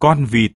con vịt.